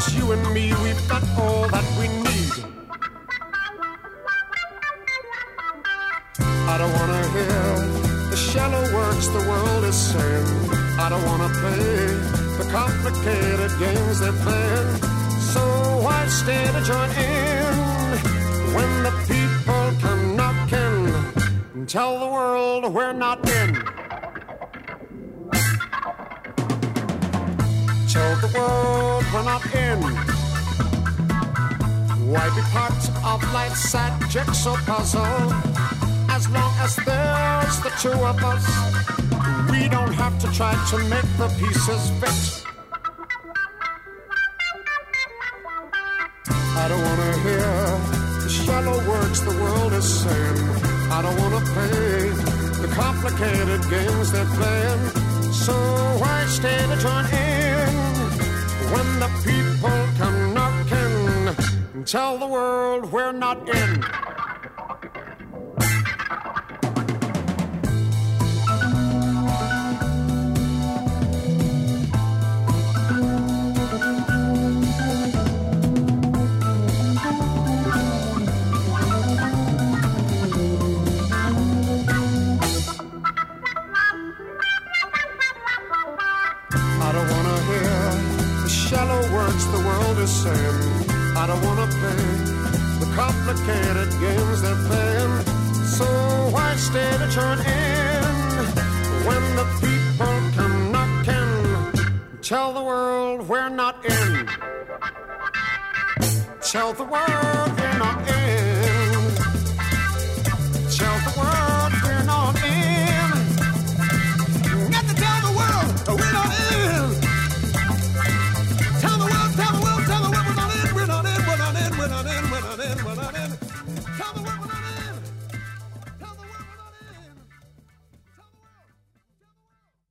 just you and me, we've got all that we need. I don't wanna hear the shallow words the world is saying. I don't wanna play the complicated games they're playing. So why stay to join in when the people come knocking and tell the world we're not in? Tell the world we're not in. Why be part of life's sad jigsaw puzzle? As long as there's the two of us, we don't have to try to make the pieces fit. I don't wanna hear the shallow words the world is saying. I don't wanna play the complicated games they're playing. So why stay to join in when the people come knocking and tell the world we're not in? I don't wanna hear shallow words the world is saying. I don't wanna play the complicated games they're playing. So why stay to turn in when the people come knocking? Tell the world we're not in. Tell the world